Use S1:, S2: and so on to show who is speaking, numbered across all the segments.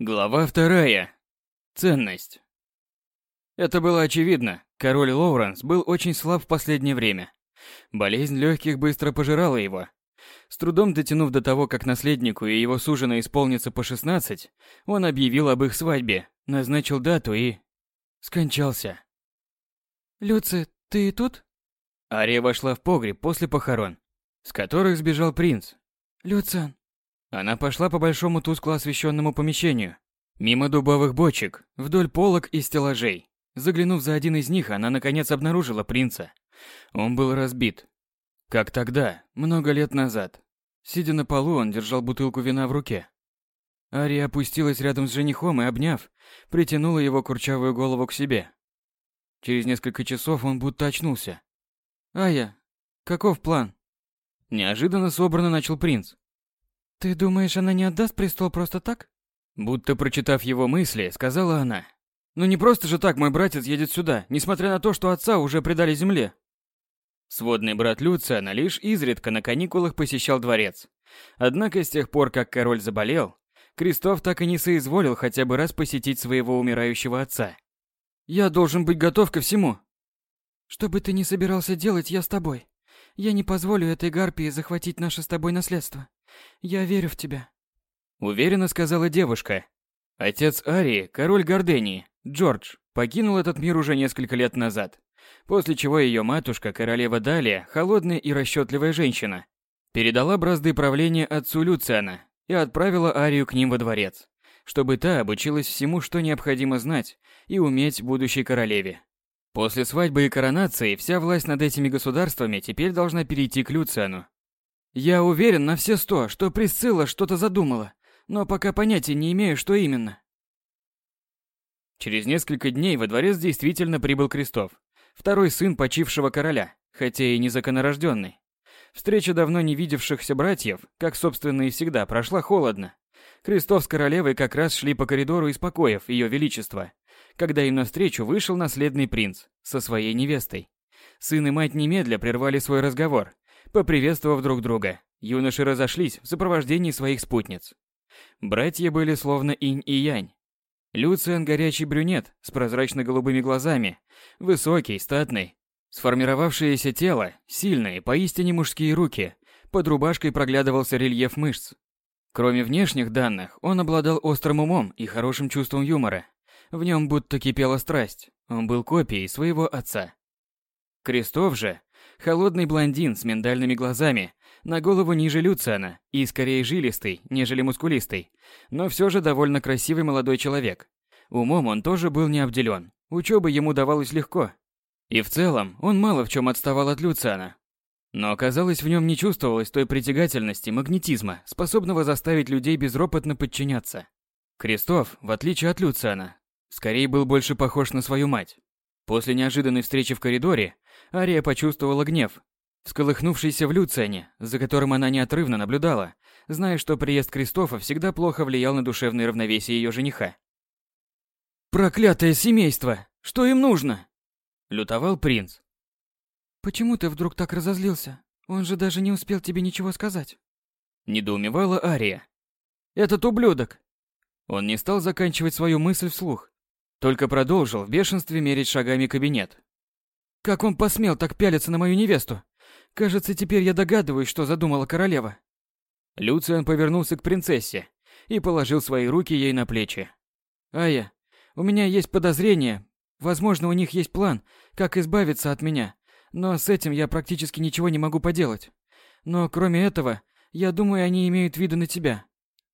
S1: Глава вторая. Ценность. Это было очевидно. Король Лоуренс был очень слаб в последнее время. Болезнь легких быстро пожирала его. С трудом дотянув до того, как наследнику и его суженой исполнится по 16, он объявил об их свадьбе, назначил дату и... скончался.
S2: «Люци, ты тут?»
S1: Ария вошла в погреб после похорон, с которых сбежал принц.
S2: «Люциан,
S1: Она пошла по большому тускло освещенному помещению, мимо дубовых бочек, вдоль полок и стеллажей. Заглянув за один из них, она наконец обнаружила принца. Он был разбит. Как тогда, много лет назад. Сидя на полу, он держал бутылку вина в руке. Ария опустилась рядом с женихом и, обняв, притянула его курчавую голову к себе. Через несколько часов он будто очнулся. «Ая, каков план?» Неожиданно собрано начал принц.
S2: Ты думаешь, она не отдаст престол просто так?
S1: Будто прочитав его мысли, сказала она. «Ну не просто же так мой братец едет сюда, несмотря на то, что отца уже предали земле». Сводный брат Люциана лишь изредка на каникулах посещал дворец. Однако с тех пор, как король заболел, Крестов так и не соизволил хотя бы раз посетить своего умирающего отца. «Я должен быть готов ко всему»,
S2: Что бы ты ни собирался делать, я с тобой. Я не позволю этой гарпии захватить наше с тобой наследство. Я верю в тебя.
S1: Уверенно сказала девушка. Отец Арии, король Гордении, Джордж, покинул этот мир уже несколько лет назад. После чего ее матушка, королева Далия, холодная и расчетливая женщина, передала бразды правления отцу Люциана и отправила Арию к ним во дворец, чтобы та обучилась всему, что необходимо знать и уметь будущей королеве. После свадьбы и коронации вся власть над этими государствами теперь должна перейти к Люциану. Я уверен на все сто, что Присцилла что-то задумала, но пока понятия не имею, что именно. Через несколько дней во дворец действительно прибыл Крестов, второй сын почившего короля, хотя и незаконорожденный. Встреча давно не видевшихся братьев, как собственно и всегда, прошла холодно. Крестов с королевой как раз шли по коридору из покоев ее величества, когда им навстречу вышел наследный принц со своей невестой. Сын и мать немедля прервали свой разговор, поприветствовав друг друга. Юноши разошлись в сопровождении своих спутниц. Братья были словно инь и янь. Люциан горячий брюнет с прозрачно-голубыми глазами, высокий, статный, сформировавшееся тело, сильные, поистине мужские руки, под рубашкой проглядывался рельеф мышц. Кроме внешних данных, он обладал острым умом и хорошим чувством юмора. В нем будто кипела страсть, он был копией своего отца. Крестов же, холодный блондин с миндальными глазами, на голову ниже Люциана и скорее жилистый, нежели мускулистый, но все же довольно красивый молодой человек. Умом он тоже был не обделен, учеба ему давалась легко. И в целом он мало в чем отставал от Люциана. Но, казалось, в нем не чувствовалось той притягательности, магнетизма, способного заставить людей безропотно подчиняться. Крестов, в отличие от Люциана, скорее был больше похож на свою мать. После неожиданной встречи в коридоре Ария почувствовала гнев, всколыхнувшийся в Люциане, за которым она неотрывно наблюдала, зная, что приезд Кристофа всегда плохо влиял на душевное равновесие ее жениха. «Проклятое семейство! Что им нужно?» – лютовал принц.
S2: Почему ты вдруг так разозлился? Он же даже не успел тебе ничего сказать.
S1: Недоумевала Ария. «Этот ублюдок!» Он не стал заканчивать свою мысль вслух, только продолжил в бешенстве мерить шагами кабинет. «Как он посмел так пялиться на мою невесту? Кажется, теперь я догадываюсь, что задумала королева». Люциан повернулся к принцессе и положил свои руки ей на плечи. «Ая, у меня есть подозрение. Возможно, у них есть план, как избавиться от меня, но с этим я практически ничего не могу поделать. Но кроме этого, я думаю, они имеют виды на тебя.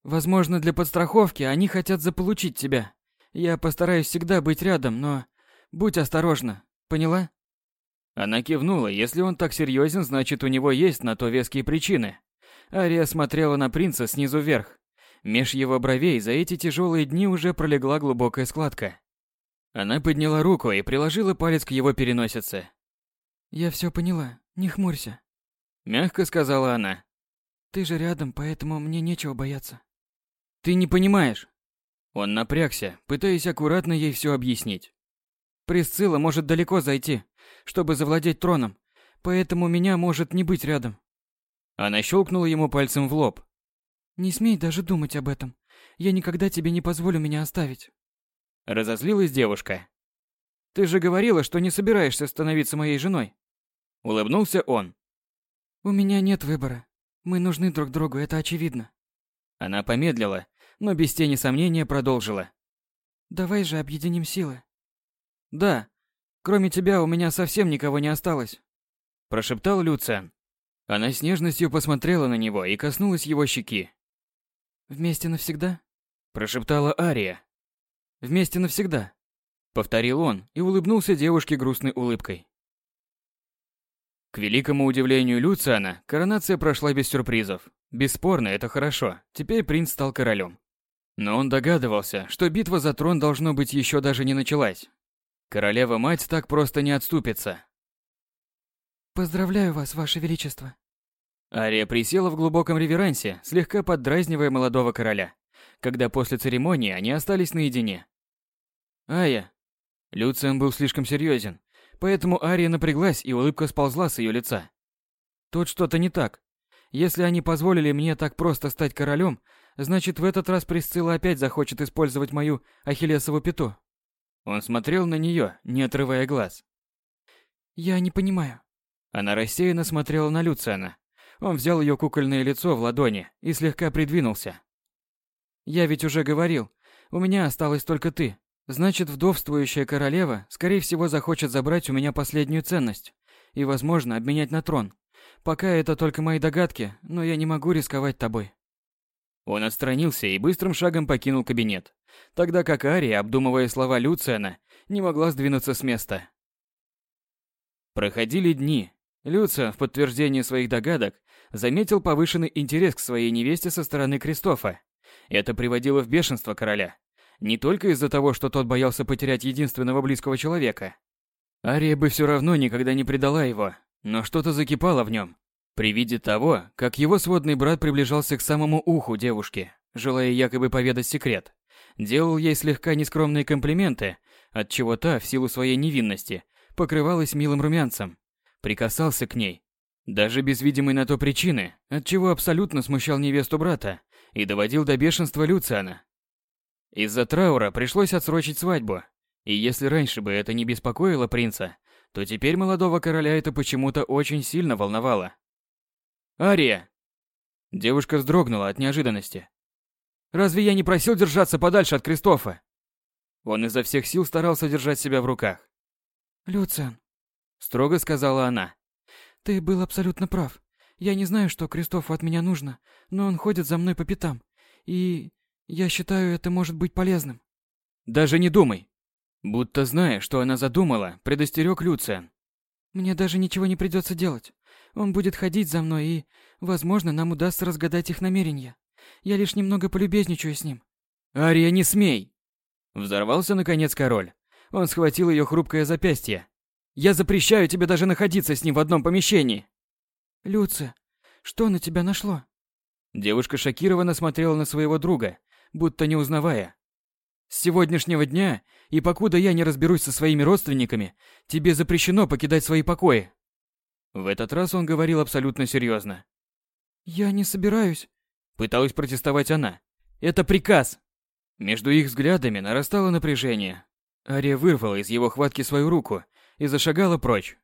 S1: Возможно, для подстраховки они хотят заполучить тебя. Я постараюсь всегда быть рядом, но будь осторожна. Поняла? Она кивнула. Если он так серьезен, значит, у него есть на то веские причины. Ария смотрела на принца снизу вверх. Меж его бровей за эти тяжелые дни уже пролегла глубокая складка. Она подняла руку и приложила палец к его переносице.
S2: Я все поняла, не хмурься.
S1: Мягко сказала она.
S2: Ты же рядом, поэтому мне нечего бояться.
S1: Ты не понимаешь. Он напрягся, пытаясь аккуратно ей все объяснить. Присцилла может далеко зайти, чтобы завладеть троном, поэтому меня может не быть рядом. Она щелкнула ему пальцем в лоб.
S2: Не смей даже думать об этом. Я никогда тебе не позволю меня оставить.
S1: Разозлилась девушка. Ты же говорила, что не собираешься становиться моей женой. Улыбнулся он.
S2: У меня нет выбора. Мы нужны друг другу, это очевидно.
S1: Она помедлила, но без тени сомнения продолжила.
S2: Давай же объединим силы.
S1: Да. Кроме тебя у меня совсем никого не осталось, прошептал Люциан. Она с нежностью посмотрела на него и коснулась его щеки.
S2: Вместе навсегда?
S1: прошептала Ария. Вместе навсегда, повторил он и улыбнулся девушке грустной улыбкой. К великому удивлению Люциана, коронация прошла без сюрпризов. Бесспорно, это хорошо. Теперь принц стал королем. Но он догадывался, что битва за трон должно быть еще даже не началась. Королева-мать так просто не отступится.
S2: Поздравляю вас, ваше величество.
S1: Ария присела в глубоком реверансе, слегка поддразнивая молодого короля, когда после церемонии они остались наедине. Ая. Люциан был слишком серьезен, поэтому Ария напряглась, и улыбка сползла с ее лица. Тут что-то не так. Если они позволили мне так просто стать королем, значит, в этот раз Присцилла опять захочет использовать мою ахиллесову пяту. Он смотрел на нее, не отрывая глаз.
S2: Я не понимаю.
S1: Она рассеянно смотрела на Люциана. Он взял ее кукольное лицо в ладони и слегка придвинулся. Я ведь уже говорил, у меня осталась только ты. Значит, вдовствующая королева, скорее всего, захочет забрать у меня последнюю ценность и, возможно, обменять на трон. Пока это только мои догадки, но я не могу рисковать тобой. Он отстранился и быстрым шагом покинул кабинет, тогда как Ария, обдумывая слова Люциана, не могла сдвинуться с места. Проходили дни. Люциан, в подтверждение своих догадок, заметил повышенный интерес к своей невесте со стороны Кристофа. Это приводило в бешенство короля. Не только из-за того, что тот боялся потерять единственного близкого человека. Ария бы все равно никогда не предала его, но что-то закипало в нем. При виде того, как его сводный брат приближался к самому уху девушки, желая якобы поведать секрет, делал ей слегка нескромные комплименты, от чего та, в силу своей невинности, покрывалась милым румянцем, прикасался к ней, даже без видимой на то причины, от чего абсолютно смущал невесту брата и доводил до бешенства Люциана. Из-за траура пришлось отсрочить свадьбу, и если раньше бы это не беспокоило принца, то теперь молодого короля это почему-то очень сильно волновало. «Ария!» Девушка вздрогнула от неожиданности. «Разве я не просил держаться подальше от Кристофа?» Он изо всех сил старался держать себя в руках.
S2: «Люциан», —
S1: строго сказала она.
S2: «Ты был абсолютно прав. Я не знаю, что Кристофу от меня нужно, но он ходит за мной по пятам. И я считаю, это может быть полезным».
S1: «Даже не думай!» Будто зная, что она задумала, предостерег Люциан.
S2: «Мне даже ничего не придется делать. Он будет ходить за мной, и, возможно, нам удастся разгадать их намерения. Я лишь немного полюбезничаю с ним».
S1: «Ария, не смей!» Взорвался, наконец, король. Он схватил ее хрупкое запястье. «Я запрещаю тебе даже находиться с ним в одном помещении!»
S2: «Люция, что на тебя нашло?»
S1: Девушка шокированно смотрела на своего друга, будто не узнавая. С сегодняшнего дня, и покуда я не разберусь со своими родственниками, тебе запрещено покидать свои покои. В этот раз он говорил абсолютно серьезно.
S2: Я не собираюсь.
S1: Пыталась протестовать она. Это приказ. Между их взглядами нарастало напряжение. Ария вырвала из его хватки свою руку и зашагала прочь.